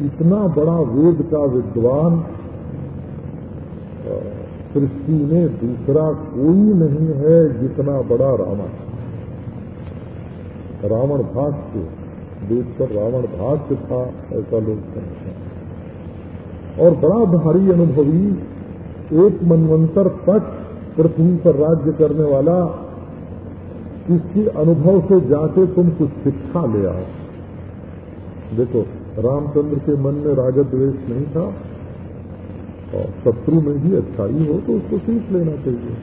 इतना बड़ा वेद का विद्वान सृष्टि में दूसरा कोई नहीं है जितना बड़ा रावण। रावण भाष्य देश पर रावण भाष्य था, ऐसा लोग समझते हैं। और बड़ा भारी अनुभवी, एक मनवंतर तक पृथ्वी पर राज्य करने वाला इसकी अनुभव से जाके तुम कुछ शिक्षा ले आओ। देखो रामचंद्र के मन में रागत द्वेष नहीं था और शत्रु में भी अच्छाई हो तो उसको सीख लेना चाहिए।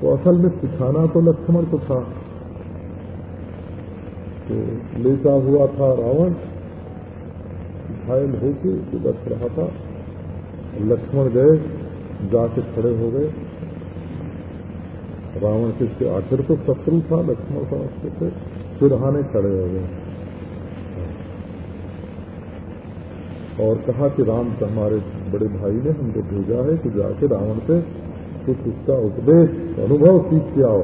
तो असल में सिखाना तो लक्ष्मण को था। तो लेता हुआ था रावण, घायल होके बच रहा था। लक्ष्मण गए, जाके खड़े हो गए। रावण के आखिर तो शत्रु था, लक्ष्मण समझते थे सिरहाने खड़े हो गए। और कहा कि राम का हमारे बड़े भाई ने हमको भेजा है कि जाके रावण से कुछ उसका उपदेश, अनुभव सीख के आओ।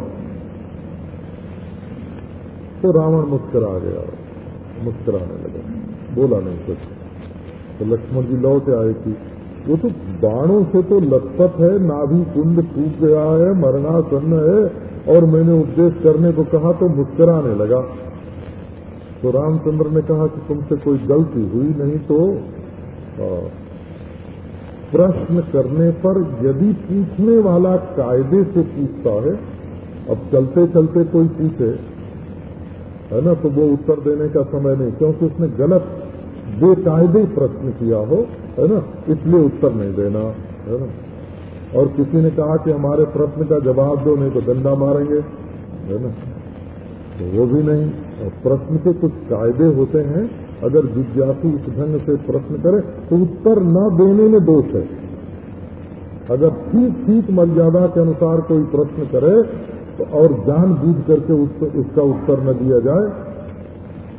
तो रावण मुस्करा गया मुस्कराने लगा। बोला, नहीं कुछ। तो लक्ष्मण जी लौट आए थी वो तो बाणों से तो लथपथ है, नाभि कुंड टूट गया है मरना सन्न है, और मैंने उपदेश करने को कहा तो मुस्कराने लगा। तो रामचंद्र ने कहा कि तुमसे कोई गलती हुई नहीं तो प्रश्न करने पर यदि पूछने वाला कायदे से पूछता है, अब चलते चलते कोई पूछे, है ना तो वो उत्तर देने का समय नहीं, क्योंकि उसने गलत बेकायदे प्रश्न किया हो, है ना, इसलिए उत्तर नहीं देना, है ना। और किसी ने कहा कि हमारे प्रश्न का जवाब दो, नहीं तो डंडा मारेंगे, है ना। तो वो भी नहीं प्रश्न के कुछ कायदे होते हैं अगर जिज्ञासु उस ढंग से प्रश्न करे तो उत्तर न देने में दोष है। अगर ठीक ठीक मर्यादा के अनुसार कोई प्रश्न करे तो और जान बूझ करके उस, उसका उत्तर न दिया जाए।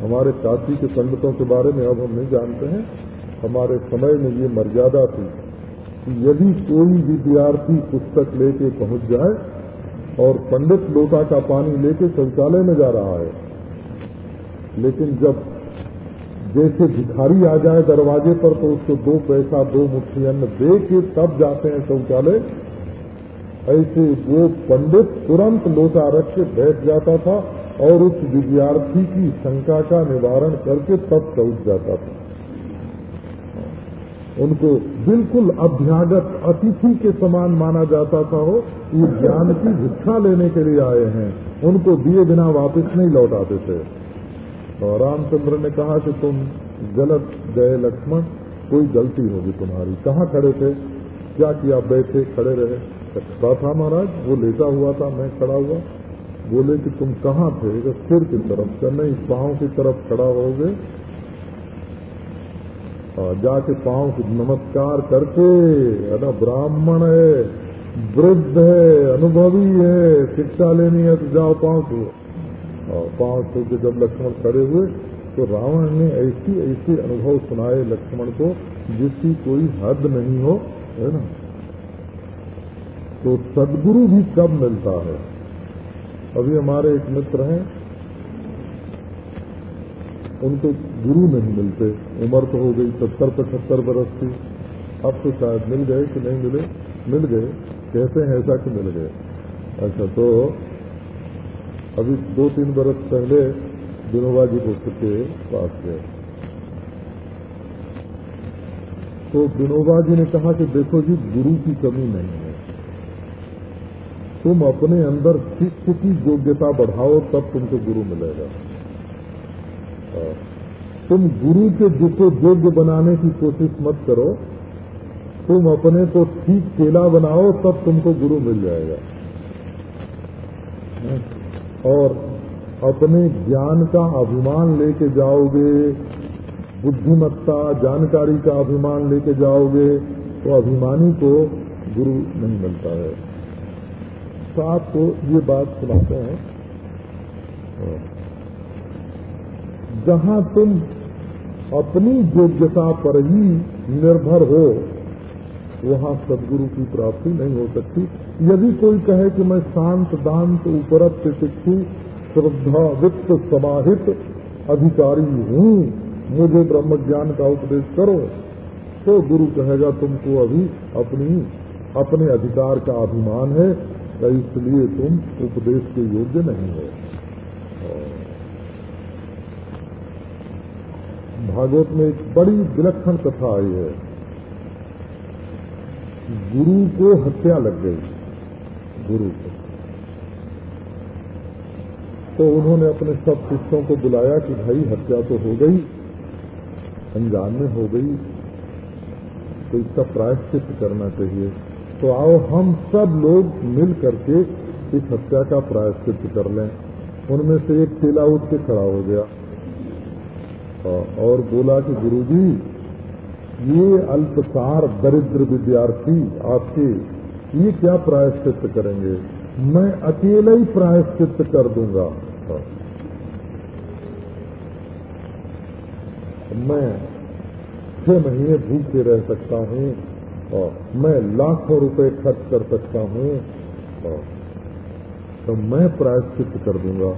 हमारे काशी के पंडितों के बारे में अब हम नहीं जानते हैं। हमारे समय में ये मर्यादा थी कि यदि कोई विद्यार्थी पुस्तक लेके पहुँच जाए और पंडित लोटा का पानी लेके शौचालय में जा रहा है लेकिन जब जैसे भिखारी आ जाए दरवाजे पर तो उसको दो पैसा, दो मुट्ठी अन्न दे के तब जाते हैं शौचालय। ऐसे वो पंडित तुरंत लोटा रख के बैठ जाता था और उस विद्यार्थी की शंका का निवारण करके तब शौच जाता था। उनको बिल्कुल अभ्यागत अतिथि के समान माना जाता था हो ये ज्ञान की भिक्षा लेने के लिए आए हैं। उनको दिए बिना वापस नहीं लौटाते थे। और रामचंद्र ने कहा कि तुम गलत गए लक्ष्मण, कोई गलती होगी तुम्हारी। कहाँ खड़े थे? क्या किया? बैठे, खड़े रहे। खड़ा था महाराज, वो लेटा हुआ था, मैं खड़ा हुआ। बोले कि तुम कहाँ थे? तो सिर की तरफ़ का नहीं पाँव की तरफ़ खड़ा हो गए जाके पाँव की नमस्कार करके, अरे ब्राह्मण है, वृद्ध है, अनुभवी है, शिक्षा लेनी है तो जाओ पाँव छो और पाँव छो के जब लक्ष्मण खड़े हुए तो रावण ने ऐसी ऐसी अनुभव सुनाए लक्ष्मण को, जिसकी कोई हद नहीं हो, है ना? तो सदगुरु भी कब मिलता है? अभी हमारे एक मित्र हैं, उनको गुरु नहीं मिलते। उम्र तो हो गई सत्तर पचहत्तर बरस की। अब तो शायद मिल गए कि नहीं मिले? मिल गए। कहते हैं ऐसा कि मिल गए। अच्छा तो अभी दो तीन बरस पहले विनोबा जी को के पास गए। तो विनोबा जी ने कहा कि देखो जी, गुरु की कमी नहीं है। तुम अपने अंदर शिष्य की योग्यता बढ़ाओ, तब तुमको गुरु मिलेगा। तुम गुरु के जिसको योग्य बनाने की कोशिश मत करो, तुम अपने को ठीक केला बनाओ, तब तुमको गुरु मिल जाएगा। और अपने ज्ञान का अभिमान लेके जाओगे, बुद्धिमत्ता, जानकारी का अभिमान लेके जाओगे तो अभिमानी को गुरु नहीं मिलता है। तो आपको ये बात सुनाते हैं। जहाँ तुम अपनी योग्यता पर ही निर्भर हो, वहाँ सदगुरु की प्राप्ति नहीं हो सकती। यदि कोई कहे कि मैं शांत, दांत उपरत शिक्षु, श्रद्धा, वित्त, समाहित, अधिकारी हूँ, मुझे ब्रह्म ज्ञान का उपदेश करो तो गुरु कहेगा, तुमको अभी अपनी, अपने अधिकार का अभिमान है इसलिए तुम उपदेश के योग्य नहीं हो। भागवत में एक बड़ी विलक्षण कथा आई है। गुरु को हत्या लग गई। गुरु। को तो उन्होंने अपने सब शिष्यों को बुलाया कि भाई, हत्या तो हो गई, अनजान में हो गई तो इसका प्रायश्चित करना चाहिए। तो आओ, हम सब लोग मिल करके इस हत्या का प्रायश्चित कर लें। उनमें से एक चेला उठ के खड़ा हो गया। और बोला कि, गुरुजी, ये अल्पसार दरिद्र विद्यार्थी आपके ये क्या प्रायश्चित करेंगे? मैं अकेला ही प्रायश्चित कर दूँगा। मैं छह महीने भूखे रह सकता हूँ, और मैं लाखों रुपए खर्च कर सकता हूँ तो मैं प्रायश्चित कर दूँगा।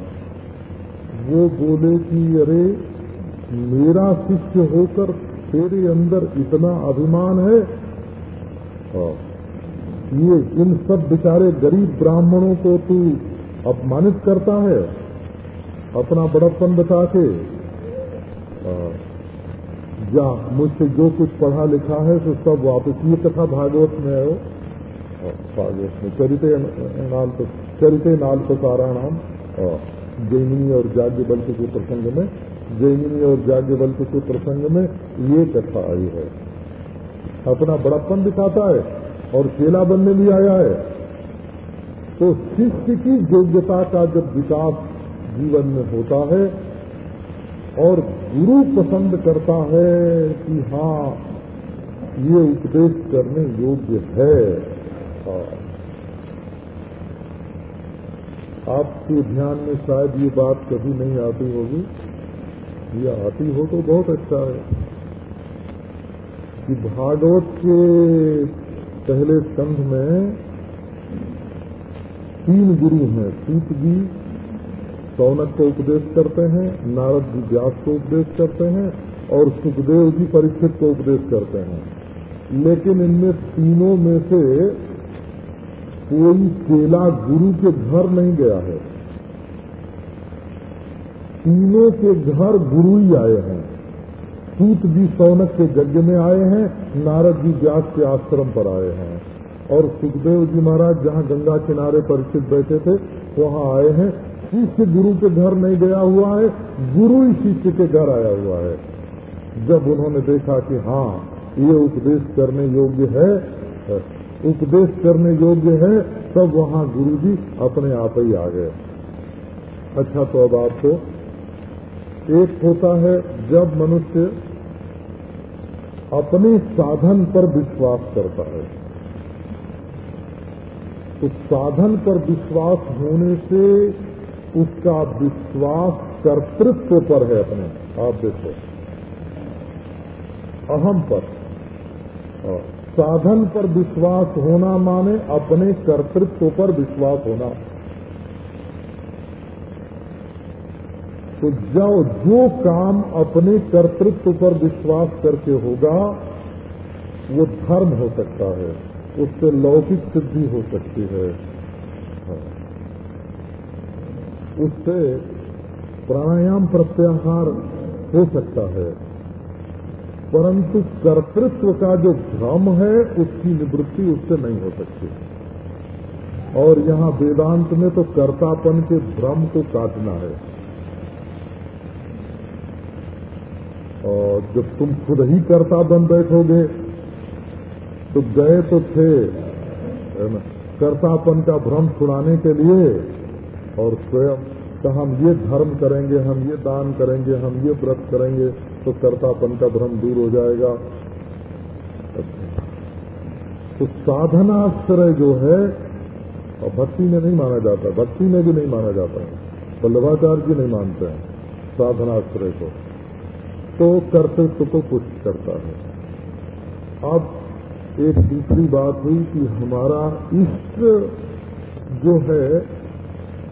वो बोले कि, अरे, मेरा शिष्य होकर तेरे अंदर इतना अभिमान है? ये इन सब बेचारे गरीब ब्राह्मणों को तू अपमानित करता है, अपना बड़प्पन बता के। या मुझसे जो कुछ पढ़ा लिखा है तो सब वापस ये कथा भागवत में है भागवत में चरिते नाल चरिते नाल प्रसारा नाम। जैमिनी और जाग्य बल के प्रसंग में, जैमिनी और जाग्ञवल्क के प्रसंग में ये कथा आई है। अपना बड़प्पन दिखाता है। और चेला बनने भी आया है। तो शिष्य की योग्यता का जब विकास जीवन में होता है और गुरु पसंद करता है कि हाँ ये उपदेश करने योग्य है। आपके ध्यान में शायद ये बात कभी नहीं आती होगी। या आती हो तो बहुत अच्छा है। कि भागवत के पहले स्कंध में तीन गुरु हैं। सूत जी सौनक को उपदेश करते हैं, नारद जी व्यास को उपदेश करते हैं और सुखदेव जी परीक्षित को उपदेश करते हैं। लेकिन इनमें तीनों में से कोई चेला गुरु के घर नहीं गया है। तीनों के घर गुरु ही आए हैं। सूत जी सौनक के यज्ञ में आए हैं, नारद जी व्यास के आश्रम पर आए हैं। और सुखदेव जी महाराज जहाँ गंगा किनारे परिचित बैठे थे, वहाँ आए हैं। शिष्य गुरु के घर नहीं गया हुआ है, गुरु ही शिष्य के घर आया हुआ है। जब उन्होंने देखा कि हाँ ये उपदेश करने योग्य है, उपदेश करने योग्य है, तब वहाँ गुरु जी अपने आप ही आ गए। अच्छा तो अब आपको एक होता है जब मनुष्य अपने साधन पर विश्वास करता है। तो साधन पर विश्वास होने से उसका विश्वास कर्तृत्व पर है अपने, आप देखो। अहम पर। साधन पर विश्वास होना माने अपने कर्तृत्व पर विश्वास होना। तो जो जो काम अपने कर्तृत्व पर विश्वास करके होगा, वो धर्म हो सकता है, उससे लौकिक सिद्धि हो सकती है। हाँ। उससे प्राणायाम प्रत्याहार हो सकता है। परंतु कर्तृत्व का जो भ्रम है, उसकी निवृत्ति उससे नहीं हो सकती। और यहाँ वेदांत में तो कर्तापन के भ्रम को काटना है। और जब तुम खुद ही कर्ता बन बैठोगे तो गए तो थे कर्तापन का भ्रम छुड़ाने के लिए और स्वयं तो हम ये धर्म करेंगे, हम ये दान करेंगे, हम ये व्रत करेंगे तो कर्तापन का भ्रम दूर हो जाएगा। तो साधनाश्रय जो है, और भक्ति में नहीं माना जाता, भक्ति में भी नहीं माना जाता है, वल्लभाचार्य जी नहीं मानते हैं साधनाश्रय को। तो कर्तृत्व को पुष्ट करता है। अब एक दूसरी बात हुई कि हमारा इष्ट जो है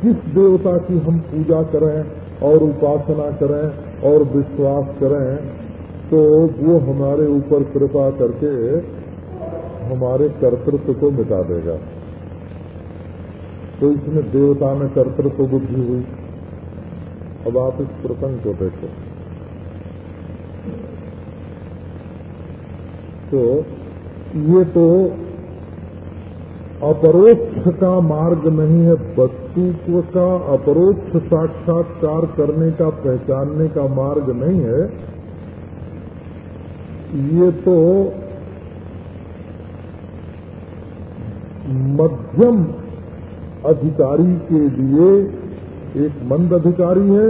किस देवता की हम पूजा करें और उपासना करें और विश्वास करें तो वो हमारे ऊपर कृपा करके हमारे कर्तृत्व को मिटा देगा। तो इसमें देवता में कर्तृत्व बुद्धि हुई। अब आप इस प्रसंग को देखो। तो ये तो अपरोक्ष का मार्ग नहीं है, वस्तुत्व का अपरोक्ष साक्षात्कार करने का, पहचानने का मार्ग नहीं है। ये तो मध्यम अधिकारी के लिए एक मंद अधिकारी है,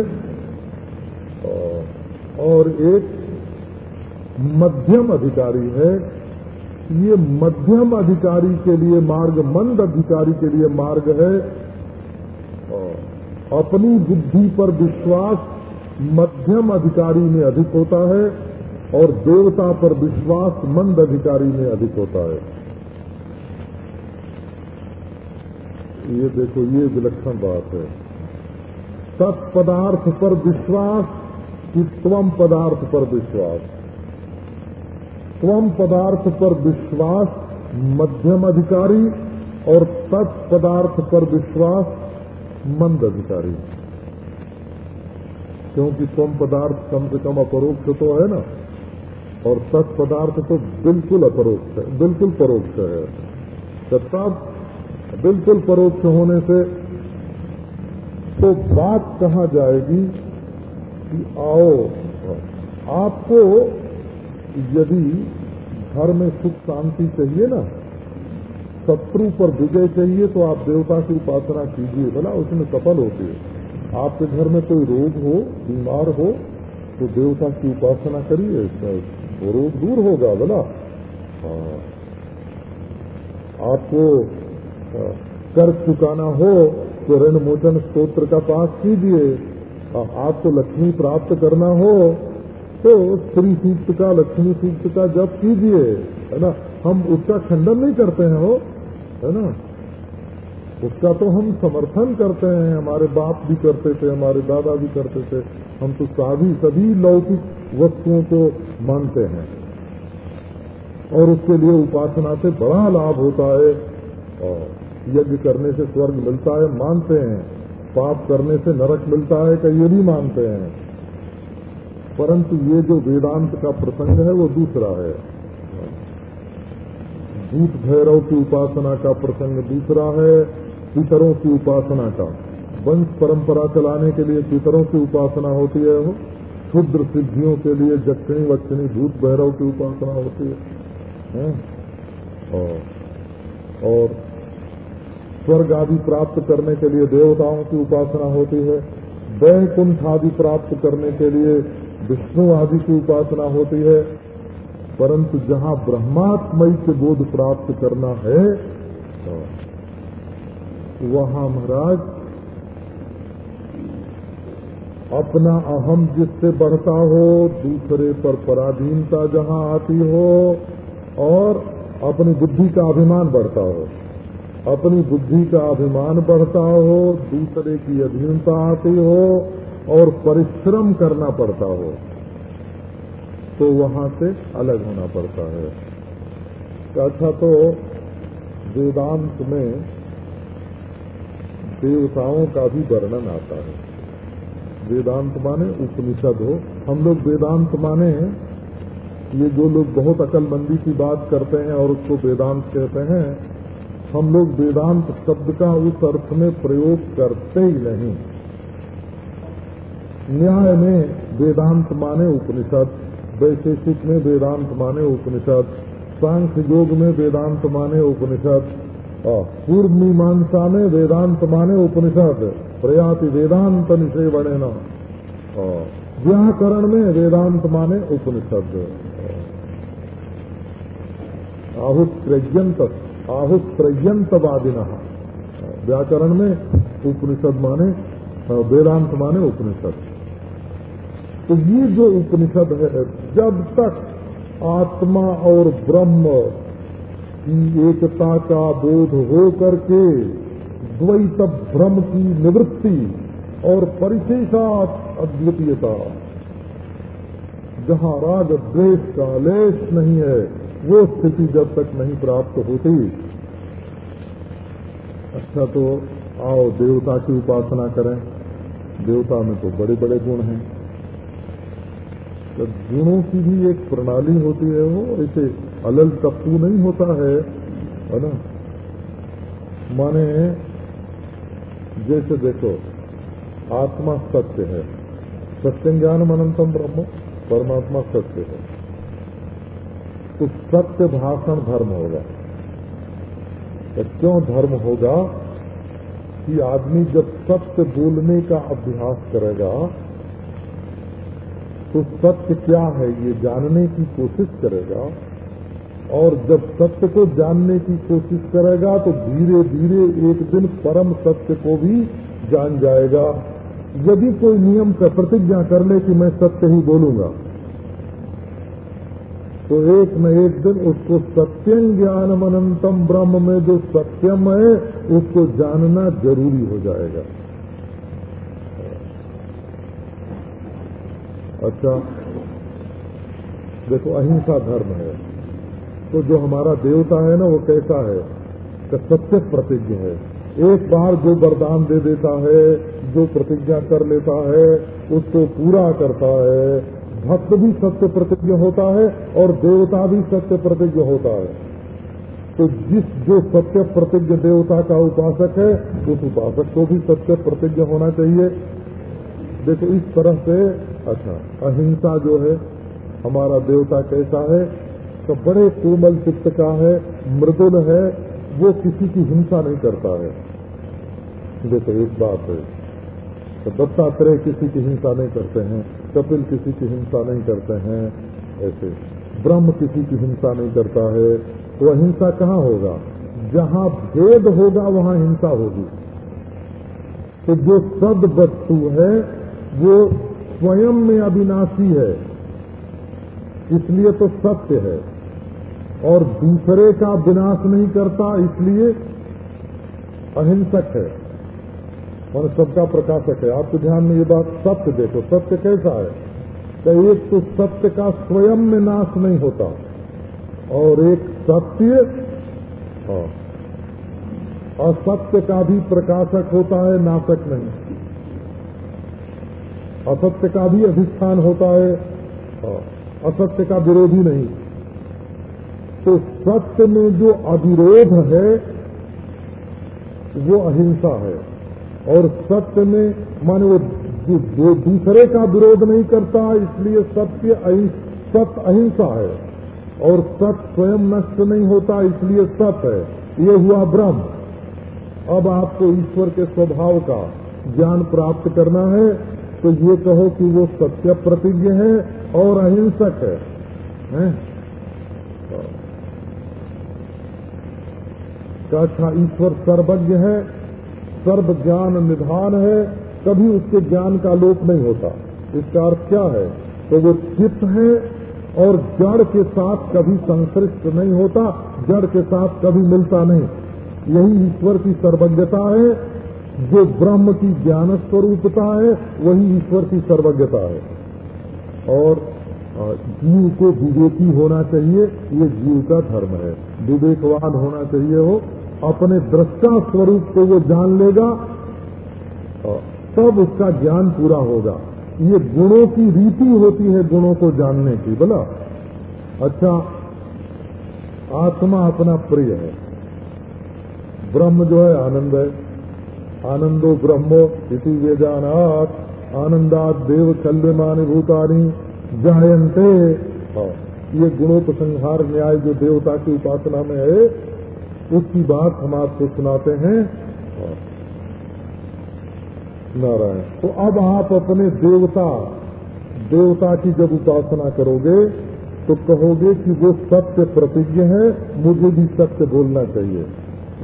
और एक मध्यम अधिकारी है। ये मध्यम अधिकारी के लिए मार्ग, मंद अधिकारी के लिए मार्ग है। अपनी बुद्धि पर विश्वास मध्यम अधिकारी में अधिक होता है और देवता पर विश्वास मंद अधिकारी में अधिक होता है। ये देखो, ये विलक्षण बात है। तत्पदार्थ पर विश्वास कि स्वम पदार्थ पर विश्वास। स्वम पदार्थ पर विश्वास, मध्यम अधिकारी और तत्पदार्थ पर विश्वास, मंद अधिकारी। क्योंकि स्वम पदार्थ कम से कम अपरोक्ष तो है ना, और तत्पदार्थ तो बिल्कुल अपरोक्ष है, बिल्कुल परोक्ष है। तो तब बिल्कुल परोक्ष होने से तो बात कहा जाएगी कि आओ, आपको यदि घर में सुख शांति चाहिए ना, शत्रु पर विजय चाहिए तो आप देवता की उपासना कीजिए बोला उसमें सफल होती है। आपके घर में कोई रोग हो, बीमार हो तो देवता की उपासना करिए वो रोग दूर होगा बोला हाँ। आपको कर चुकाना हो तो ऋण मोचन स्त्रोत्र का पास कीजिए। आपको लक्ष्मी प्राप्त करना हो तो स्त्री सूक्त का, लक्ष्मी सूक्त का जप कीजिए, है ना? हम उसका खंडन नहीं करते हैं हो है ना? उसका तो हम समर्थन करते हैं, हमारे बाप भी करते थे, हमारे दादा भी करते थे। हम तो सभी सभी लौकिक वस्तुओं को मानते हैं। और उसके लिए उपासना से बड़ा लाभ होता है। और यज्ञ करने से स्वर्ग मिलता है, मानते हैं। पाप करने से नरक मिलता है कि ये भी मानते हैं। परंतु ये जो वेदांत का प्रसंग है वो दूसरा है। भूत भैरव की उपासना का प्रसंग दूसरा है पितरों की उपासना का। वंश परंपरा चलाने के लिए पितरों की उपासना होती है वो। क्षुद्र सिद्धियों के लिए जक्षिणी वक्षिणी भूत भैरव की उपासना होती है, है? और, और स्वर्ग आदि प्राप्त करने के लिए देवताओं की उपासना होती है। वैकुंठ आदि प्राप्त करने के लिए विष्णु आदि की उपासना होती है, परंतु जहाँ ब्रह्मात्मय के बोध प्राप्त करना है वहाँ महाराज, अपना अहम जिससे बढ़ता हो, दूसरे पर पराधीनता जहाँ आती हो, और अपनी बुद्धि का अभिमान बढ़ता हो। अपनी बुद्धि का अभिमान बढ़ता हो, दूसरे की अधीनता आती हो और परिश्रम करना पड़ता हो तो वहाँ से अलग होना पड़ता है। अच्छा तो वेदांत में देवताओं का भी वर्णन आता है। वेदांत माने उपनिषद हो। हम लोग वेदांत माने, ये जो लोग बहुत अकलमंदी की बात करते हैं और उसको वेदांत कहते हैं, हम लोग वेदांत शब्द का उस अर्थ में प्रयोग करते ही नहीं। न्याय में वेदांत माने उपनिषद, वैशेषिक में वेदांत माने उपनिषद, सांख्य योग में वेदांत माने उपनिषद पूर्व मीमांसा में वेदांत माने उपनिषद। प्रयाति वेदांत निषेवण व्याकरण में वेदांत माने उपनिषद। आहुत प्रज्ञंत आहुत्रयंतवादिन व्याकरण में उपनिषद माने, वेदांत माने उपनिषद। तो ये जो उपनिषद है, जब तक आत्मा और ब्रह्म की एकता का बोध हो करके द्वैत भ्रम की निवृत्ति और परिशेषात अद्वितीयता, जहाँ राग द्वेष का लेश नहीं है, वो स्थिति जब तक नहीं प्राप्त होती। अच्छा तो आओ देवता की उपासना करें। देवता में तो बड़े बड़े गुण हैं। तो गुणों की भी एक प्रणाली होती है वो ऐसे अलल टप्पू नहीं होता है है ना? माने, जैसे देखो, आत्मा सत्य है। सत्य ज्ञान अनंतम ब्रह्म, परमात्मा सत्य है। तो सत्य भाषण धर्म होगा। तो क्यों धर्म होगा? कि आदमी जब सत्य बोलने का अभ्यास करेगा तो सत्य क्या है ये जानने की कोशिश करेगा? और जब सत्य को जानने की कोशिश करेगा तो धीरे धीरे एक दिन परम सत्य को भी जान जाएगा। यदि कोई नियम का प्रतिज्ञा कर ले कि मैं सत्य ही बोलूँगा तो एक न एक दिन उसको सत्यम ज्ञान अनंतम ब्रह्म में जो सत्यम है, उसको जानना ज़रूरी हो जाएगा। अच्छा? देखो, अहिंसा धर्म है। तो जो हमारा देवता है ना, वो कैसा है? कि सत्य प्रतिज्ञ है। एक बार जो वरदान दे देता है, जो प्रतिज्ञा कर लेता है, उसको पूरा करता है। भक्त भी सत्य प्रतिज्ञ होता है और देवता भी सत्य प्रतिज्ञ होता है। तो जिस जो सत्य प्रतिज्ञ देवता का उपासक है, उस उपासक को भी सत्य प्रतिज्ञ होना चाहिए। देखो, इस तरह से अच्छा अहिंसा जो है, हमारा देवता कैसा है तो बड़े कोमल चित्त का है, मृदुल है, वो किसी की हिंसा नहीं करता है। देखो, एक बात है तो दत्तात्रेय किसी की हिंसा नहीं करते हैं, कपिल किसी की हिंसा नहीं करते हैं, ऐसे। ब्रह्म किसी की हिंसा नहीं करता है तो अहिंसा कहाँ होगा? जहाँ भेद होगा, वहाँ हिंसा होगी। तो जो सद वस्तु है वो स्वयं में अविनाशी है इसलिए तो सत्य है। और दूसरे का विनाश नहीं करता इसलिए अहिंसक है। और सबका प्रकाशक है। आपके ध्यान में ये बात सत्य देखो। सत्य कैसा है? तो एक तो सत्य का स्वयं में नाश नहीं होता और एक सत्य हाँ, असत्य का भी प्रकाशक होता है नाशक नहीं। असत्य का भी अधिष्ठान होता है असत्य का विरोधी नहीं। तो सत्य में जो अविरोध है, वो अहिंसा है। और सत्य में, माने वो दूसरे का विरोध नहीं करता, इसलिए सत्य सत्य अहिंसा है। और सत्य स्वयं नष्ट नहीं होता, इसलिए सत्य है। ये हुआ ब्रह्म। अब आपको ईश्वर के स्वभाव का ज्ञान प्राप्त करना है। तो ये कहो कि वो सत्य प्रतिज्ञ है और अहिंसक है, है? अच्छा ईश्वर सर्वज्ञ है सर्व ज्ञान निधान है कभी उसके ज्ञान का लोप नहीं होता। इसका अर्थ क्या है? तो वो चित्त है और जड़ के साथ कभी संश्रिष्ट नहीं होता जड़ के साथ कभी मिलता नहीं। यही ईश्वर की सर्वज्ञता है जो ब्रह्म की ज्ञान स्वरूपता है, वही ईश्वर की सर्वज्ञता है। और जीव को विवेकी होना चाहिए, ये जीव का धर्म है। विवेकवान होना चाहिए हो अपने दृष्टा स्वरूप को वो जान लेगा तब उसका ज्ञान पूरा होगा। ये गुणों की रीति होती है गुणों को जानने की, बोला। अच्छा आत्मा अपना प्रिय है। ब्रह्म जो है, आनंद है। आनंदो ब्रह्मो इति वेदानाथ आनंदात देव कल्यमानी भूतानी जायंते हाँ, ये गुणोपसंहार न्याय जो देवता की उपासना में है उसकी बात हम आपको सुनाते हैं नारायण तो अब आप अपने देवता देवता की जब उपासना करोगे तो कहोगे कि वो सत्य प्रतिज्ञ है मुझे भी सत्य बोलना चाहिए।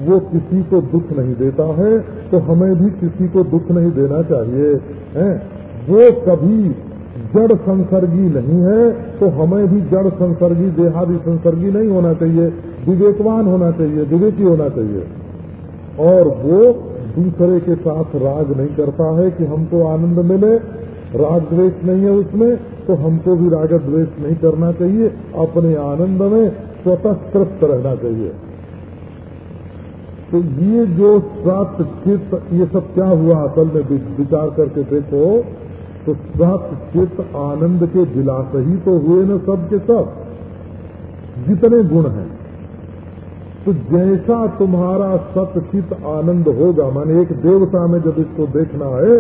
वो किसी को दुख नहीं देता है तो हमें भी किसी को दुख नहीं देना चाहिए, है? वो कभी जड़ संसर्गी नहीं है तो हमें भी जड़ संसर्गी, देहादि संसर्गी नहीं होना चाहिए, विवेकवान होना चाहिए, विवेकी होना चाहिए। और वो दूसरे के साथ राग नहीं करता है कि हमको आनंद मिले, राग द्वेष नहीं है उसमें तो हमको भी राग द्वेष नहीं करना चाहिए, अपने आनंद में स्वतः तृप्त रहना चाहिए। तो ये जो सत चित्त, ये सब क्या हुआ? असल में विचार करके देखो तो सत चित्त आनंद के विलास ही तो हुए न सब के सब। जितने गुण हैं। तो जैसा तुम्हारा सतचित आनंद होगा, माने एक देवता में जब इसको देखना है,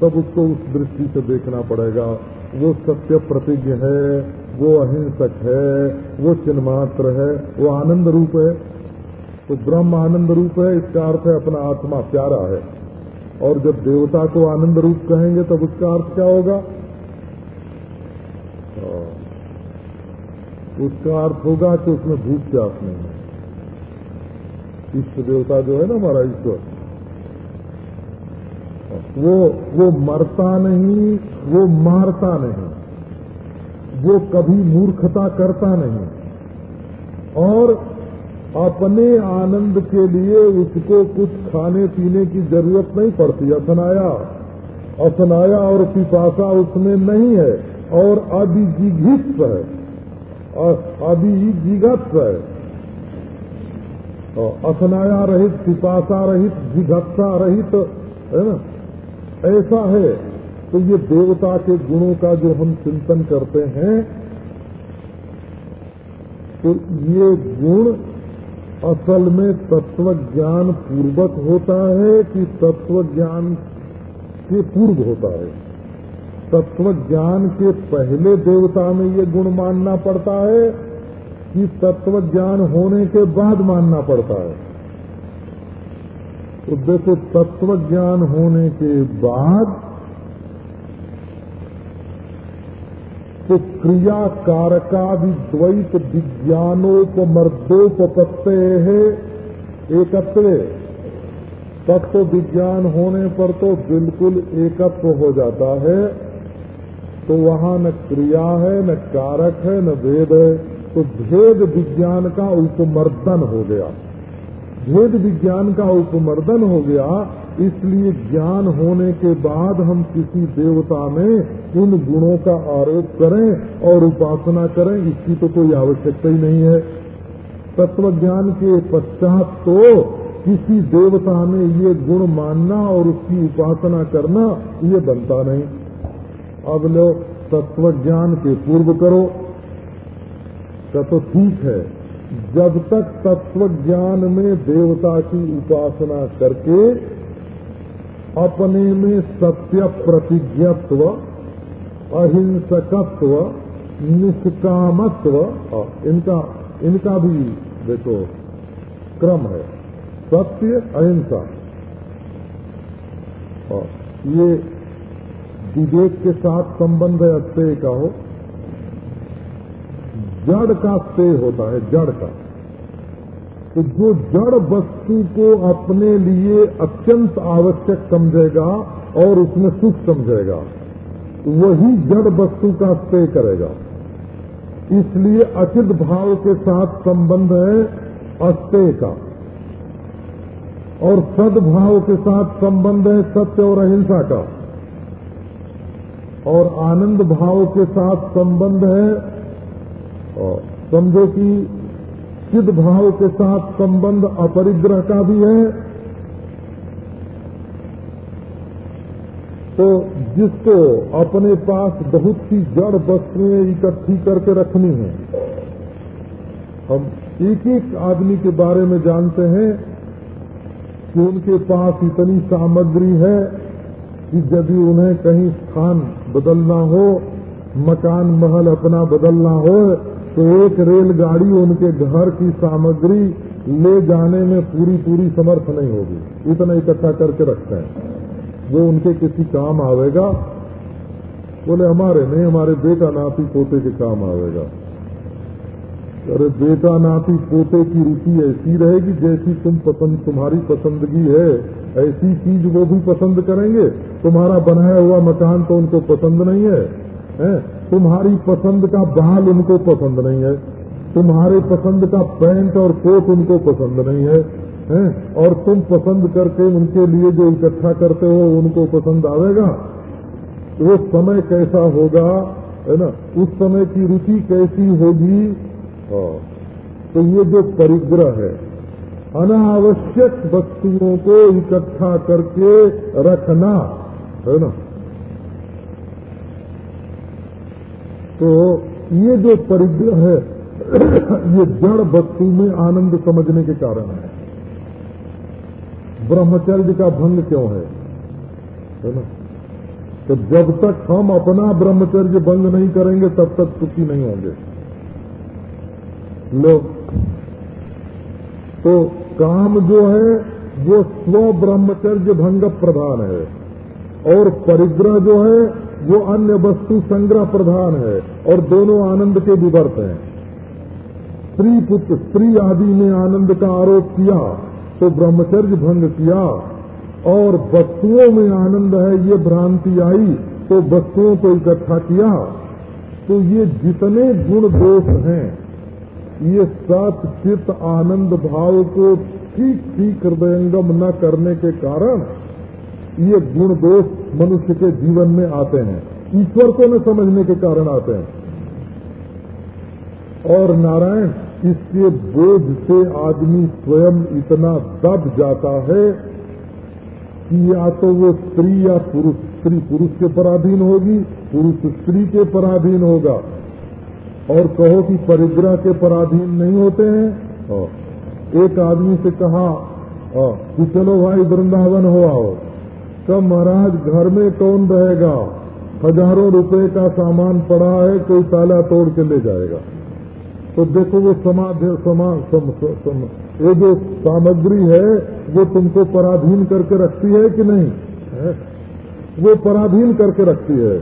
तब उसको उस दृष्टि से देखना पड़ेगा। वो सत्य प्रतिज्ञ है, वो अहिंसक है, वो चिन्मात्र है, वो आनंद रूप है। तो ब्रह्म आनंद रूप है, इसका अर्थ है अपना आत्मा प्यारा है। और जब देवता को आनंद रूप कहेंगे, तब उसका अर्थ क्या होगा? हाँ। उसका अर्थ होगा कि उसमें भूख प्यास नहीं है। इष्ट देवता जो है ना हमारा ईश्वर। वो वो मरता नहीं, वो मारता नहीं। वो कभी मूर्खता करता नहीं। और अपने आनंद के लिए उसको कुछ खाने पीने की ज़रूरत नहीं पड़ती, असनाया। असनाया और पिपासा उसमें नहीं है, और अभिजिघित है। अभिजिगत्व है। असनाया रहित, पिपासा रहित जिघत्सा रहित, है ना? ऐसा है। तो ये देवता के गुणों का जो हम चिंतन करते हैं तो ये गुण असल में तत्व ज्ञान पूर्वक होता है कि तत्व ज्ञान के पूर्व होता है। तत्व ज्ञान के पहले देवता में ये गुण मानना पड़ता है कि तत्व ज्ञान होने के बाद मानना पड़ता है। तो देखो तत्व ज्ञान होने के बाद तो क्रिया कारकादि द्वैत विज्ञानोपमर्दोपत्ते है। एकत्व। तत्व विज्ञान होने पर तो बिल्कुल एकत्व हो जाता है। तो वहाँ न क्रिया है, न कारक है, न भेद है। तो भेद विज्ञान का उपमर्दन हो गया। भेद विज्ञान का उपमर्दन हो गया इसलिए ज्ञान होने के बाद हम किसी देवता में उन गुणों का आरोप करें और उपासना करें, इसकी तो कोई आवश्यकता ही नहीं है। तत्व ज्ञान के पश्चात तो किसी देवता में ये गुण मानना और उसकी उपासना करना, ये बनता नहीं। अब लो तत्व ज्ञान के पूर्व करो। तो ठीक है। जब तक तत्व ज्ञान में देवता की उपासना करके अपने में सत्य प्रतिज्ञत्व, अहिंसकत्व, निष्कामत्व इनका इनका भी देखो, क्रम है। सत्य, अहिंसा। ये विवेक के साथ संबंध है अस्तेय का हो। जड़ का स्तेय होता है, जड़ का। तो जो जड़ वस्तु को अपने लिए अत्यंत आवश्यक समझेगा और उसमें सुख समझेगा वही जड़ वस्तु का स्टे करेगा। इसलिए अचित भाव के साथ संबंध है अस्तेय का। और सद्भाव के साथ संबंध है सत्य और अहिंसा का। और आनंद भाव के साथ संबंध है समझो कि चिद भाव के साथ संबंध अपरिग्रह का भी है। तो जिसको अपने पास बहुत सी जड़ वस्तुएँ इकट्ठी करके रखनी है, हम एक एक आदमी के बारे में जानते हैं कि उनके पास इतनी सामग्री है कि यदि उन्हें कहीं स्थान बदलना हो, मकान महल अपना बदलना हो तो एक रेलगाड़ी उनके घर की सामग्री ले जाने में पूरी पूरी समर्थ नहीं होगी। इतना इकट्ठा करके रखते हैं। वो उनके किसी काम आवेगा? बोले हमारे नहीं हमारे बेटा नाती पोते के काम आवेगा। अरे बेटा नाती पोते की रुचि ऐसी रहेगी जैसी तुम पसंद तुम्हारी पसंदगी है। ऐसी चीज़ वो भी पसंद करेंगे। तुम्हारा बनाया हुआ मकान तो उनको पसंद नहीं है, है? तुम्हारी पसंद का बाल उनको पसंद नहीं है। तुम्हारे पसंद का पैंट और कोट उनको पसंद नहीं है, हैं? और तुम पसंद करके उनके लिए जो इकट्ठा करते हो, उनको पसंद आवेगा? वो समय कैसा होगा, है ना? उस समय की रुचि कैसी होगी? हाँ। तो ये जो परिग्रह है, अनावश्यक वस्तुओं को इकट्ठा करके रखना, है ना? तो ये जो परिग्रह है, ये जड़ वस्तु में आनंद समझने के कारण है। ब्रह्मचर्य का भंग क्यों है? है ना? तो जब तक हम अपना ब्रह्मचर्य भंग नहीं करेंगे, तब तक सुखी नहीं होंगे। लोग तो काम जो है, वो स्व ब्रह्मचर्य भंग प्रधान है। और परिग्रह जो है वो अन्य वस्तु संग्रह प्रधान है और दोनों आनंद के विवर्त हैं। स्त्री पुत्र, स्त्री आदि ने आनंद का आरोप किया तो ब्रह्मचर्य भंग किया। और वस्तुओं में आनंद है, ये भ्रांति आई तो वस्तुओं को इकट्ठा किया। तो ये जितने गुण दोष हैं, ये सत चित्त आनंद भाव को ठीक ठीक हृदयंगम न करने के कारण ये गुण दोष मनुष्य के जीवन में आते हैं। ईश्वर को न समझने के कारण आते हैं। और नारायण इसके बोझ से आदमी स्वयं इतना दब जाता है कि या तो वो स्त्री या पुरुष, स्त्री पुरुष के पराधीन होगी, पुरुष स्त्री के पराधीन होगा। और कहो कि परिग्रह के पराधीन नहीं होते हैं। एक आदमी से कहा कि चलो भाई वृंदावन हो आओ। कब महाराज घर में कौन रहेगा? हज़ारों रुपए का सामान पड़ा है कोई ताला तोड़ के ले जाएगा। तो देखो वो समाधि समा सम, सम, ये जो सामग्री है वो तुमको पराधीन करके रखती है कि नहीं? है? वो पराधीन करके रखती है।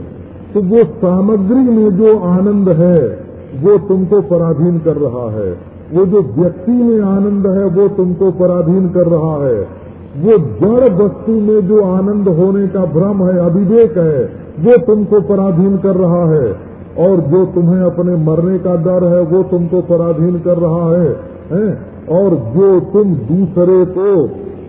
तो वो सामग्री में जो आनंद है वो तुमको पराधीन कर रहा है। वो जो व्यक्ति में आनंद है वो तुमको पराधीन कर रहा है। वो जड़ वस्तु में जो आनंद होने का भ्रम है अविवेक है वो तुमको पराधीन कर रहा है और जो तुम्हें अपने मरने का डर है वो तुमको पराधीन कर रहा है, है? और जो तुम दूसरे को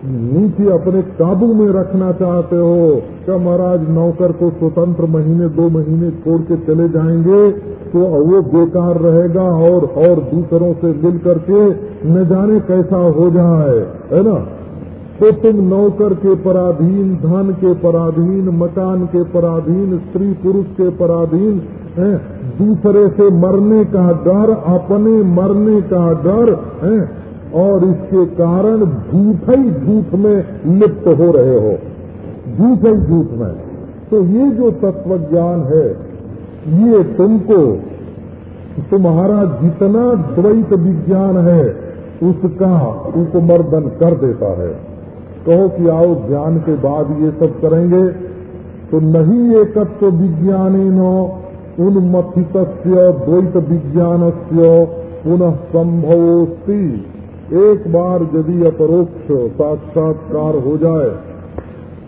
नीचे अपने काबू में रखना चाहते हो क्या महाराज नौकर को स्वतंत्र महीने दो महीने छोड़ के चले जाएँगे तो वो बेकार रहेगा और और दूसरों से मिल करके न जाने कैसा हो जाए है ना तो तुम नौकर के पराधीन, धन के पराधीन, मकान के पराधीन, स्त्री पुरुष के पराधीन दूसरे से मरने का डर, अपने मरने का डर और इसके कारण झूठ ही झूठ में लिप्त हो रहे हो। झूठ ही झूठ में। तो ये जो तत्व ज्ञान है, ये तुमको, तुम्हारा जितना द्वैत विज्ञान है, उसका उपमर्दन कर देता है। कहो कि आओ ज्ञान के बाद ये सब करेंगे तो नहीं एकत्व विज्ञानी नो उन्मथित द्वैत विज्ञान पुनः संभवोस्ती। एक बार यदि अपरोक्ष साक्षात्कार हो जाए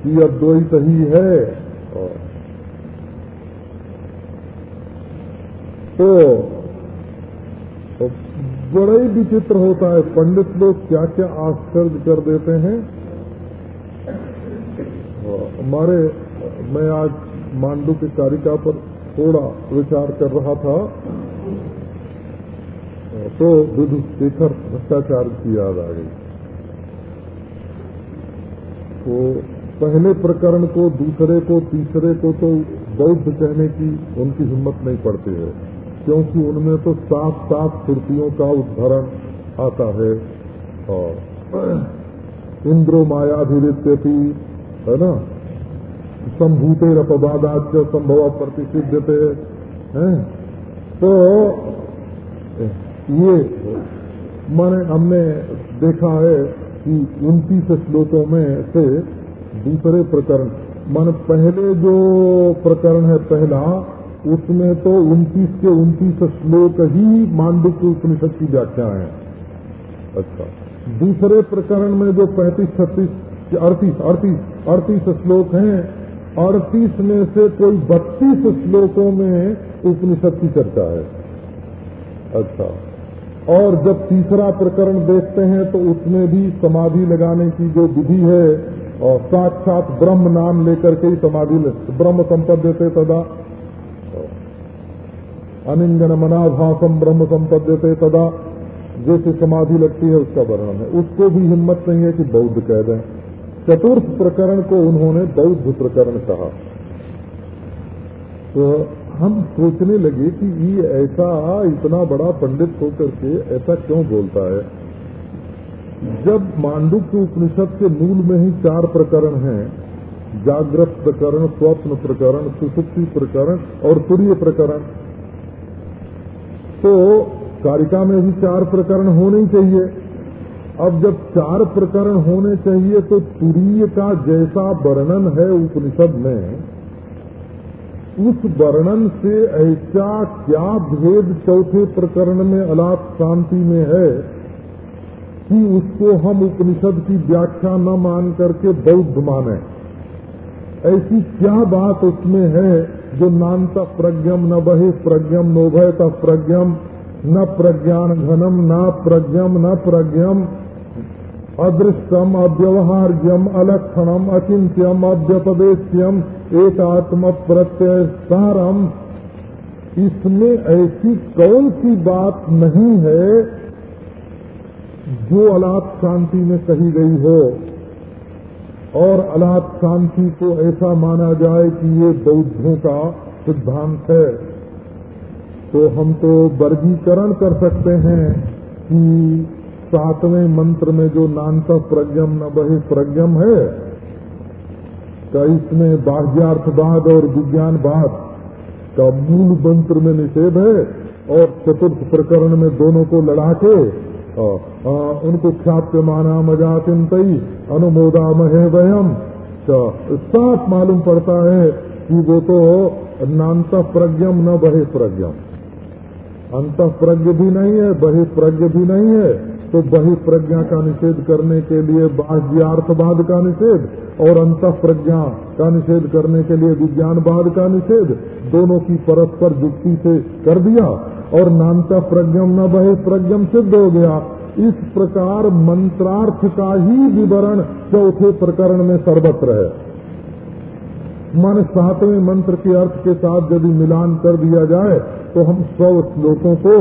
कि अद्वैत ही है तो, तो बड़ा ही विचित्र होता है। पंडित लोग क्या क्या आश्चर्य कर देते हैं। हमारे, मैं आज मांडू की कारिका पर थोड़ा विचार कर रहा था। तो विधु शेखर भ्रष्टाचार की याद आ गई। तो पहले प्रकरण को, दूसरे को, तीसरे को तो बौद्ध कहने की उनकी हिम्मत नहीं पड़ती है, क्योंकि उनमें तो साफ़ साफ़ श्रुतियों का उदाहरण आता है और इंद्रो मायाधिरित्यपि है ना? संभूते रपवादाच संभव प्रतिषिद्धते हैं? तो ये मैंने, हमने देखा है कि उनतीस श्लोकों में से दूसरे प्रकरण, मान पहले जो प्रकरण है पहला, उसमें तो उनतीस के उनतीस श्लोक ही मांडू की उपनिषद की व्याख्या है। अच्छा। दूसरे प्रकरण में जो पैंतीस, छत्तीस, अड़तीस अड़तीस अड़तीस श्लोक हैं अड़तीस में से कोई बत्तीस श्लोकों में उपनिषद की चर्चा है। अच्छा। और जब तीसरा प्रकरण देखते हैं तो उसमें भी समाधि लगाने की जो विधि है, और साक्षात ब्रह्म नाम लेकर के ही समाधि ब्रह्म संपद देते तदा अनिंजन मनाभासम ब्रह्म संपद देते तदा जैसे समाधि लगती है, उसका वर्णन है। उसको भी हिम्मत नहीं है कि बौद्ध कह दें। चतुर्थ प्रकरण को उन्होंने बौद्ध प्रकरण कहा। तो हम सोचने लगे कि ये ऐसा इतना बड़ा पंडित होकर के ऐसा क्यों बोलता है? जब मांडुक्य उपनिषद के मूल में ही चार प्रकरण हैं, जागृत प्रकरण, स्वप्न प्रकरण, सुसुप्ति प्रकरण और सूर्य प्रकरण तो कारिका में भी चार प्रकरण होने चाहिए। अब जब चार प्रकरण होने चाहिए तो तुरीय का जैसा वर्णन है उपनिषद में, उस वर्णन से ऐसा क्या भेद चौथे प्रकरण में अलाप शांति में है कि उसको हम उपनिषद की व्याख्या न मान करके बौद्ध माने? ऐसी क्या बात उसमें है जो नान्त प्रज्ञम न बहे प्रज्ञम नोभयत प्रज्ञम न प्रज्ञान घनम न प्रज्ञम न प्रज्ञम अदृष्टम, अव्यवहार्यम, अलक्षणम अचिंत्यम अव्यपदेश्यम एकात्म प्रत्यय सारम इसमें ऐसी कौन सी बात नहीं है जो अलाप शांति में कही गई हो? और अलाप शांति को ऐसा माना जाए कि ये बौद्धों का सिद्धांत है। तो हम तो वर्गीकरण कर सकते हैं कि सातवें मंत्र में जो नान्त प्रज्ञम न बहे प्रज्ञम है का इसमें बाह्यार्थवाद और विज्ञानवाद का मूल मंत्र में निषेध है और चतुर्थ प्रकरण में दोनों को लड़ा के आ, आ, उनको ख्याप्य माना मजाचिंतई अनुमोदा महे वयम। साफ़ मालूम पड़ता है कि वो तो नान्त प्रज्ञम न बहे प्रज्ञम। अंत प्रज्ञ भी नहीं है बहि प्रज्ञ भी नहीं है। तो बहि प्रज्ञा का निषेध करने के लिए बाह्यार्थवाद का निषेध और अंत प्रज्ञा का निषेध करने के लिए विज्ञानवाद का निषेध, दोनों की परस्पर युक्ति से कर दिया और नान्त प्रज्ञम न बहे प्रज्ञम सिद्ध हो गया। इस प्रकार मंत्रार्थ का ही विवरण चौथे प्रकरण में सर्वत्र है। मन सातवें मंत्र के अर्थ के साथ यदि मिलान कर दिया जाए तो हम सौ श्लोकों को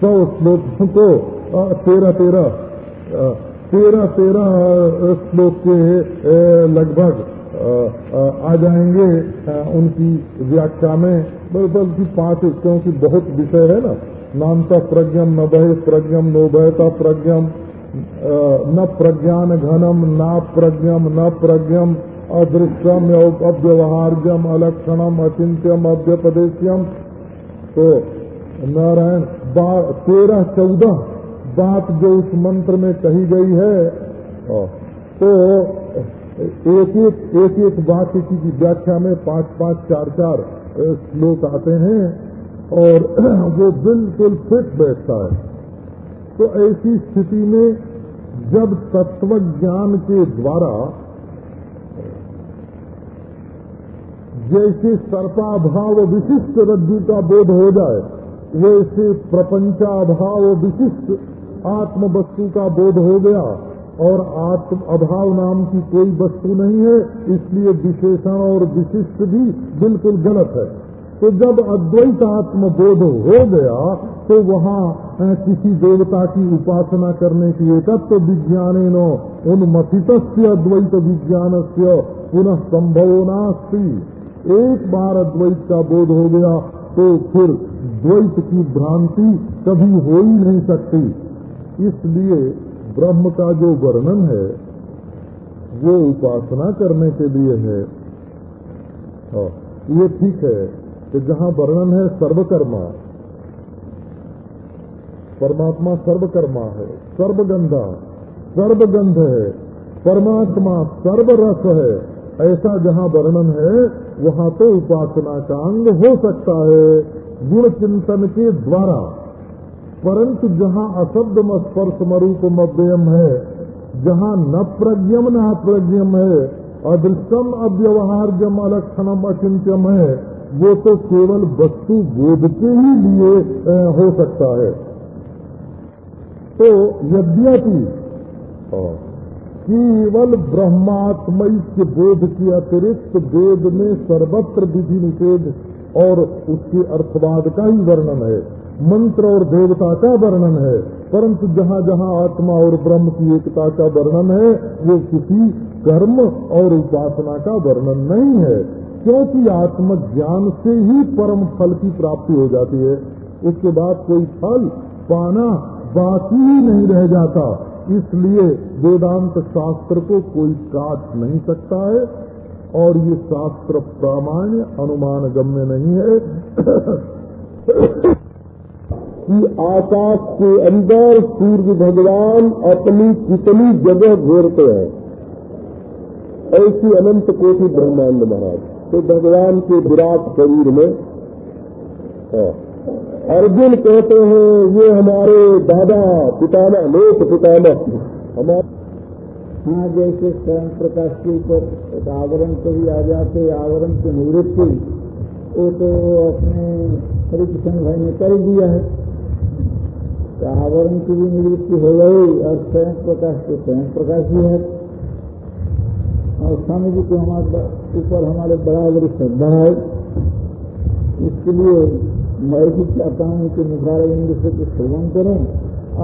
सौ श्लोकों को तेरह तेरह तेरह तेरह श्लोक के लगभग, आ जाएँगे उनकी व्याख्या में। बल्कि पाँच क्योंकि बहुत विषय है ना। नामता प्रज्ञम, न बहे प्रज्ञम नोभयता प्रज्ञम न प्रज्ञान घनम, न प्रज्ञम न प्रज्ञम अदृश्यम अव्यवहार्यम, अलक्षणम, अचिंत्यम, अव्यपदेश्यम। तो नारायण तेरह चौदह बात जो उस मंत्र में कही गई है तो एक एक एक एक वाक्य की व्याख्या में पाँच पाँच चार चार श्लोक आते हैं और वो बिल्कुल फिट बैठता है। तो ऐसी स्थिति में जब तत्व ज्ञान के द्वारा जैसे सर्पाभाव विशिष्ट रज्जु का बोध हो जाए वैसे प्रपंचाभाव विशिष्ट आत्म वस्तु का बोध हो गया और आत्म अभाव नाम की कोई वस्तु नहीं है, इसलिए विशेषण और विशिष्ट भी बिल्कुल गलत है। तो जब अद्वैत आत्म बोध हो गया तो वहाँ किसी देवता की उपासना करने की एकत्व विज्ञान उन्मथित अद्वैत विज्ञान से पुनः संभव नास्ती। एक बार अद्वैत का बोध हो गया तो फिर द्वैत की भ्रांति कभी हो ही नहीं सकती। इसलिए ब्रह्म का जो वर्णन है वो उपासना करने के लिए है। हाँ, ये ठीक है कि जहाँ वर्णन है सर्वकर्मा। परमात्मा सर्वकर्मा है सर्वगंधा सर्वगंध है परमात्मा सर्वरस है। ऐसा जहाँ वर्णन है, वहाँ तो उपासना का अंग हो सकता है। गुण चिंतन के द्वारा। परंतु जहाँ अशब्द स्पर्श मरूप मव्यम है, जहाँ न प्रज्ञम न प्रज्ञम है, अदृष्टम अव्यवहार जम अलक्षणम अचिंत्यम है, वो तो केवल वस्तु बोध के ही लिए हो सकता है। तो यद्यपि केवल ब्रह्मात्मय के बोध के अतिरिक्त वेद में सर्वत्र विधि निषेध और उसके अर्थवाद का ही वर्णन है। मंत्र और देवता का वर्णन है, परंतु जहाँ जहाँ आत्मा और ब्रह्म की एकता का वर्णन है, वो किसी कर्म और उपासना का वर्णन नहीं है, क्योंकि आत्मज्ञान से ही परम फल की प्राप्ति हो जाती है। उसके बाद कोई फल पाना बाकी ही नहीं रह जाता। इसलिए वेदांत शास्त्र को कोई काट नहीं सकता है और ये शास्त्र प्रामाण्य अनुमान गम्य नहीं है। कि आकाश के अंदर सूर्य भगवान अपनी कितनी जगह घेरते हैं। ऐसी अनंत कोटि ब्रह्मांड महाराज। तो भगवान के विराट शरीर में हाँ, अर्जुन कहते हैं, ये हमारे दादा पितामह, लोक पितामह हमारे हाँ जैसे स्वयं प्रकाश के ऊपर आवरण कभी आ जाते, आवरण की निवृत्ति, वो तो अपने हरिकिशन भाई ने कर दिया है। तो आवरण की भी निवृत्ति हो गई और स्वयं प्रकाश के स्वयं प्रकाश ही है। और स्वामी जी को हमारे ऊपर हमारे बराबरी श्रद्धा है। इसके लिए मैं भी चाहता हूँ कि मुखार इंद्र से कुछ श्रवण करें,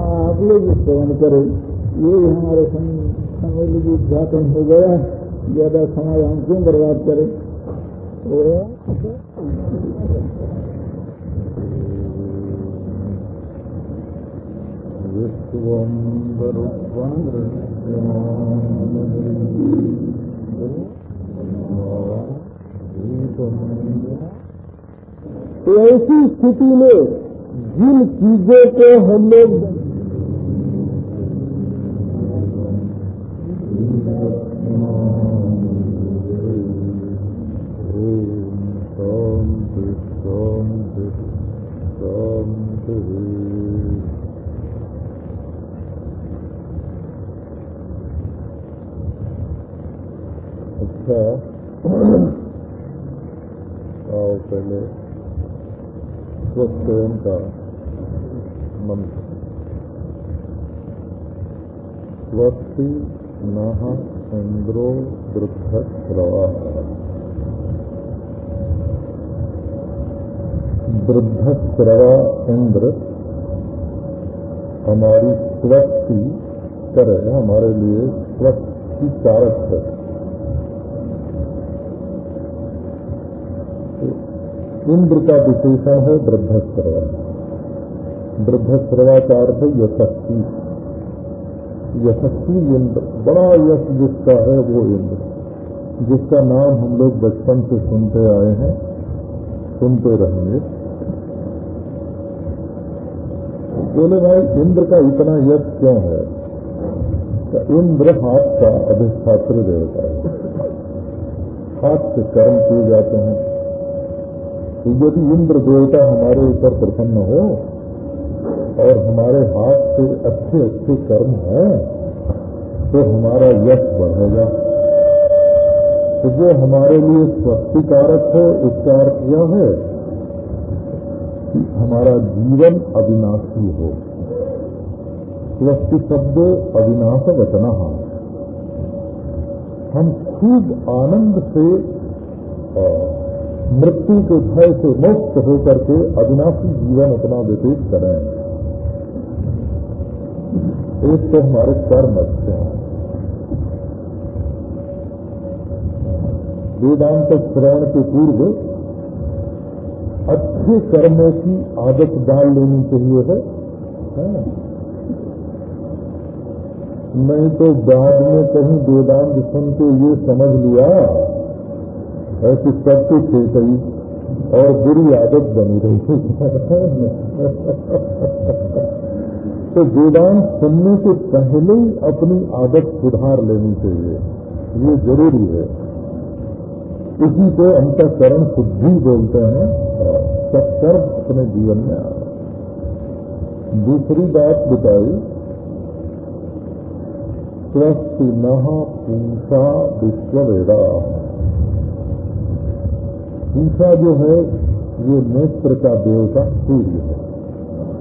आप लोग भी श्रवण करें। ये हमारे समझ लीजिए उद्घाटन हो गया ज़्यादा समय हम क्यों बर्बाद करें? ऐसी स्थिति में जिन चीज़ों को हम लोग अच्छा। आओ पहले। स्वयं का मंत्र स्वस्ति नह इंद्रो वृद्ध प्रवाह वृद्ध प्रवा इंद्र हमारी स्वस्ति करे हमारे लिए स्वस्ति कारक है इंद्र का विशेषण है वृद्धस्त्रवा वृद्धस्त्रवा का अर्थ है यशस्वी। यशस्वी इंद्र। बड़ा यश जिसका है वो इंद्र। जिसका नाम हम लोग बचपन से सुनते आए हैं, सुनते रहेंगे। बोले भाई, इंद्र का इतना यश क्यों है? तो इंद्र हाथ का अधिष्ठात्र देवता है। हाथ से कर्म किए जाते हैं। तो यदि इंद्र देवता हमारे ऊपर प्रसन्न हो और हमारे हाथ से अच्छे अच्छे कर्म हैं तो हमारा यश बढ़ेगा। तो जो हमारे लिए स्वस्तिकारक है, इसका अर्थ यह है कि हमारा जीवन अविनाशी हो। स्वस्ति शब्द अविनाश वचना। हम खूब आनंद से मृत्यु के भय से मुक्त होकर के अविनाशी जीवन अपना व्यतीत करें। एक तो हमारे कर्म अच्छे हैं। वेदांत श्रवण के पूर्व अच्छे कर्मों की आदत डाल लेनी चाहिए है, है? नहीं तो बाद में कहीं वेदांत सुन के ये समझ लिया है कि सब कुछ है सही और बुरी आदत बनी रही। थी तो वेदांत सुनने से पहले ही अपनी आदत सुधार लेनी चाहिए। ये ज़रूरी है। इसी को अंतकरण शुद्धि बोलते हैं सत्कर्म अपने जीवन में आ दूसरी बात बताई, स्वस्ति नह पूषा विश्ववेदा। पूषा जो है, ये नेत्र का देवता सूर्य है।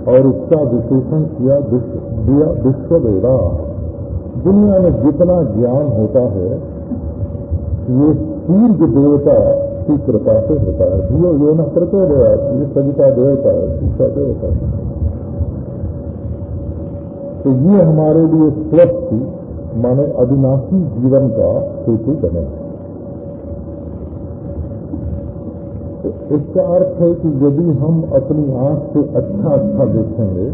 और उसका विशेषण किया दिया विश्ववेदा। दुनिया में जितना ज्ञान होता है, ये सूर्य देवता उसकी कृपा से होता है। धियो ये न करते गया ये सविता देवता है शिक्षा देवता है। तो ये हमारे लिए स्वस्थ, माने अविनाशी जीवन का हेतु बने। इसका अर्थ है कि यदि हम अपनी आँख से अच्छा अच्छा देखेंगे,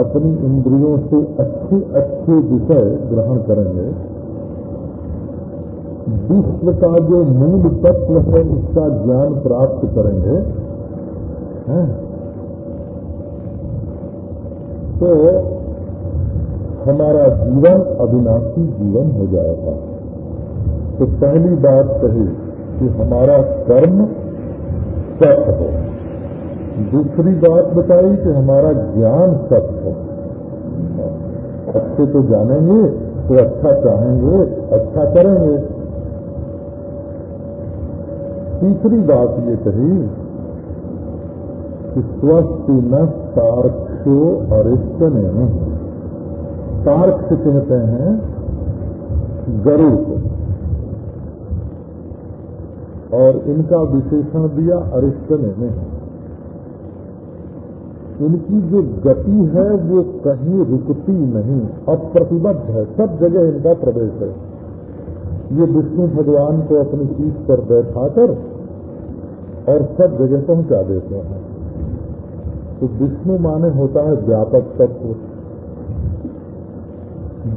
अपनी इंद्रियों से अच्छे अच्छे विषय ग्रहण करेंगे, विश्व का जो मूल तत्व है उसका ज्ञान प्राप्त करेंगे, हैं? तो हमारा जीवन अविनाशी जीवन हो जाएगा तो पहली बात कही कि हमारा कर्म सत्य हो। दूसरी बात बताई कि हमारा ज्ञान सत्य हो। अच्छे तो जानेंगे तो अच्छा चाहेंगे अच्छा करेंगे। तीसरी बात ये कही कि स्वस्थ न तार्क्षो अरिष्टने तार्क्ष कहते हैं, गरुड़ को। और इनका विशेषण दिया अरिष्टने में इनकी जो गति है, वो कहीं रुकती नहीं, अप्रतिबद्ध है। सब जगह इनका प्रवेश है। ये विष्णु भगवान को अपनी पीठ पर बैठाकर और सब जगह पहुँचा देते हैं। तो विष्णु माने होता है व्यापक तत्व।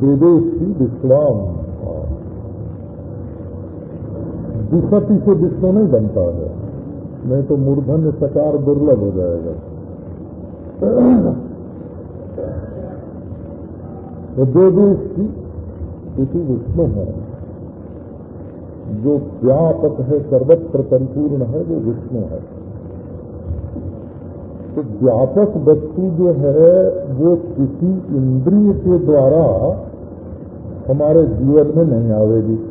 देवेश की विश्वाम विपत्ति से विष्णु नहीं बनता है। नहीं तो मूर्धन्य सकार दुर्लभ हो जाएगा। तो देवेश की इसी विष्णु है, जो व्यापक है, सर्वत्र परिपूर्ण है, वो विष्णु है। तो व्यापक वस्तु जो है, वो किसी इंद्रिय के द्वारा हमारे जीवन में नहीं आवेगी।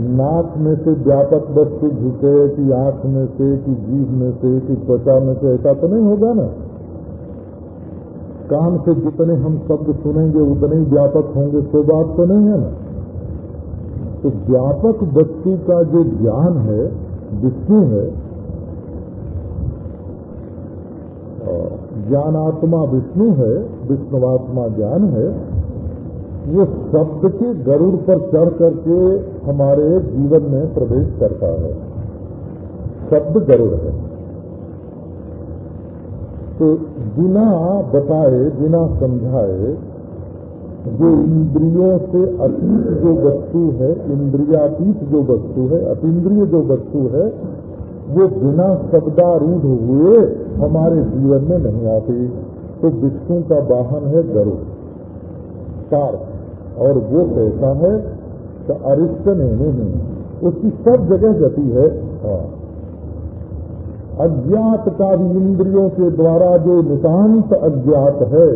नाक में से व्यापक वस्तु झुके कि आँख में से, कि जीभ में से, कि त्वचा में से, ऐसा तो नहीं होगा ना? कान से जितने हम शब्द सुनेंगे, उतने ही व्यापक होंगे तो बात तो नहीं है ना? तो व्यापक वस्तु का जो ज्ञान है, विष्णु है ज्ञानात्मा विष्णु है, विष्णुवात्मा ज्ञान है वो शब्द के गरुड़ पर चढ़ करके हमारे जीवन में प्रवेश करता है। शब्द गरुड़ है। तो बिना बताए, बिना समझाए, जो इंद्रियों से अतीत जो वस्तु है, इंद्रियातीत जो वस्तु है, अतीन्द्रिय जो वस्तु है, वो बिना शब्दारूढ़ हुए हमारे जीवन में नहीं आती। तो विष्णु का वाहन है गरुड़। तार और वो कैसा है तो अरिष्ट नहीं उसकी सब जगह गति है। हाँ। अज्ञात का इंद्रियों के द्वारा जो नितान्त अज्ञात है,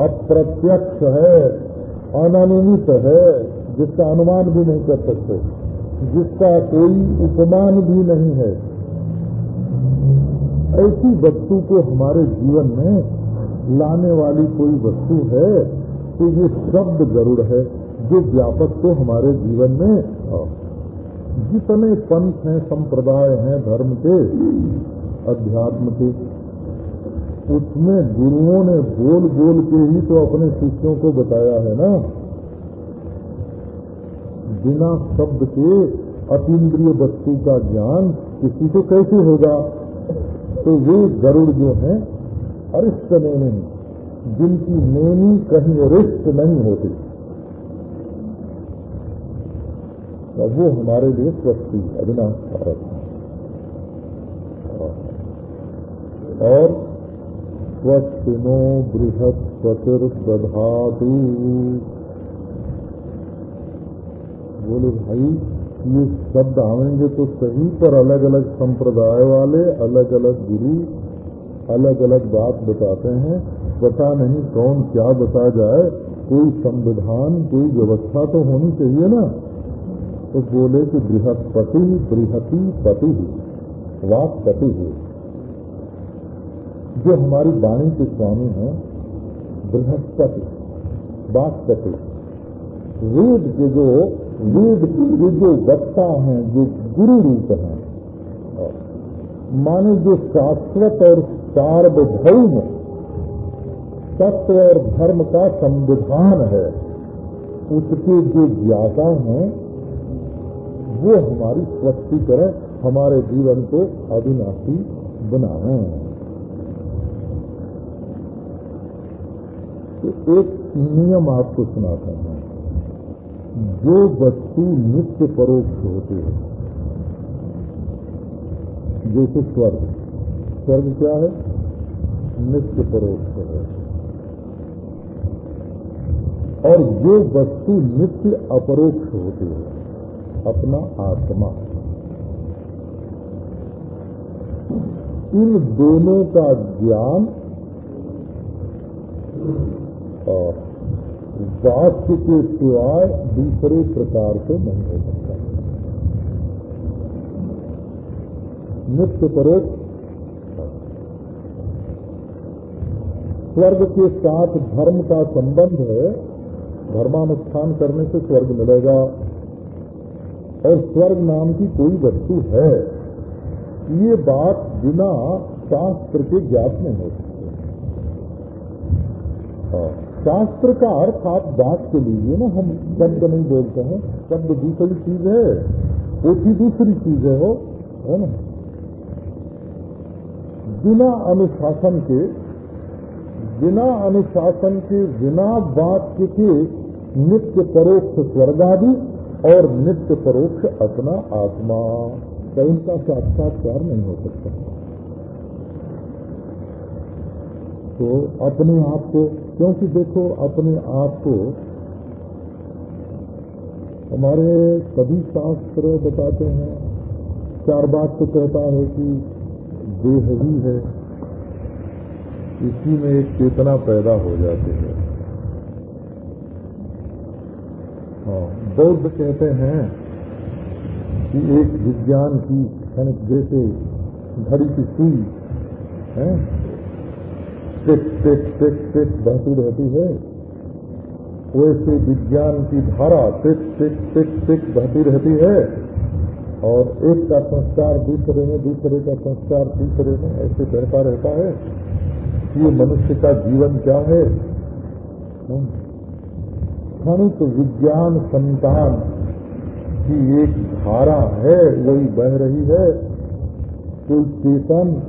अप्रत्यक्ष है, अनानुमित है, जिसका अनुमान भी नहीं कर सकते, जिसका कोई उपमान भी नहीं है। ऐसी वस्तु को हमारे जीवन में लाने वाली कोई वस्तु है तो ये शब्द गरुड़ है जो व्यापक को हमारे जीवन में जितने पंथ हैं, संप्रदाय हैं, धर्म के, अध्यात्म के, उसमें गुरुओं ने बोल बोल के ही तो अपने शिष्यों को बताया है ना। बिना शब्द के अतीन्द्रिय वस्तु का ज्ञान किसी को कैसे होगा? तो वे गरुड़ जो हैं, अरिष्ट नहीं। जिनकी नेमी कहीं रिष्ट नहीं होती। तो वो हमारे लिए स्वस्ति अविनाश कारक और स्वस्तिनो बृहस्पतिर्दधातु बोले भाई, ये शब्द आवेंगे तो सही, पर अलग अलग संप्रदाय वाले अलग अलग गुरु अलग अलग बात बताते हैं। पता नहीं कौन क्या बता जाए, कोई संविधान, कोई व्यवस्था तो होनी चाहिए ना। तो बोले कि बृहस्पति, बृहति पति, वाक पति वाकपति जो हमारी वाणी के स्वामी हैं, बृहस्पति वाकपति वेद के जो, वेद के जो वक्ता हैं, जो गुरु रूप हैं, माने जो शाश्वत और सार्वभौम सत्य और धर्म का संविधान है। उसके जो ज्ञाता हैं, वो हमारी स्वस्ति करें हमारे जीवन को अविनाशी बनाए। तो एक नियम आपको सुनाता हूँ। जो वस्तु नित्य परोक्ष होते हैं, जैसे स्वर्ग। स्वर्ग क्या है? नित्य परोक्ष है। और जो वस्तु नित्य अपरोक्ष होती है, अपना आत्मा। इन दोनों का ज्ञान वाक्य के सिवाय दूसरे प्रकार से नहीं हो सकता। नित्य परोक्ष, स्वर्ग के साथ धर्म का संबंध है धर्मानुष्ठान करने से स्वर्ग मिलेगा। और स्वर्ग नाम की कोई वस्तु है, ये बात बिना शास्त्र के ज्ञात नहीं हो सकती। शास्त्र का अर्थ आप बात के लिए ना, हम शब्द नहीं बोलते हैं, शब्द दूसरी चीज़ है पोथी दूसरी चीज़ है हो है ना? बिना अनुशासन के, बिना अनुशासन के, बिना वाक्य के नित्य परोक्ष स्वर्गादि और नित्य परोक्ष अपना आत्मा। का साक्षात्कार नहीं हो सकता? तो अपने आप को, क्योंकि देखो, अपने आप को हमारे सभी शास्त्र बताते हैं। चार बात तो कहता है कि देह ही है। इसी में एक चेतना पैदा हो जाती है हाँ बौद्ध कहते हैं कि एक विज्ञान की क्षणिक जैसे घड़ी की सुई, है? टिक टिक टिक टिक बहती रहती है। वैसे विज्ञान की धारा टिक टिक टिक टिक बहती रहती है। और एक का संस्कार दूसरे में, दूसरे का संस्कार तीसरे में, ऐसे बहता रहता है ये मनुष्य का जीवन क्या है? क्षणिक विज्ञान संतान की एक धारा है, वही बह रही है। कोई चेतन,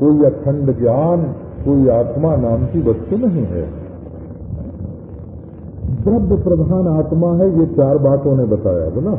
कोई अखंड ज्ञान, कोई आत्मा नाम की वस्तु नहीं है। द्रव्य प्रधान आत्मा है, ये चार बातों ने बताया, बोला।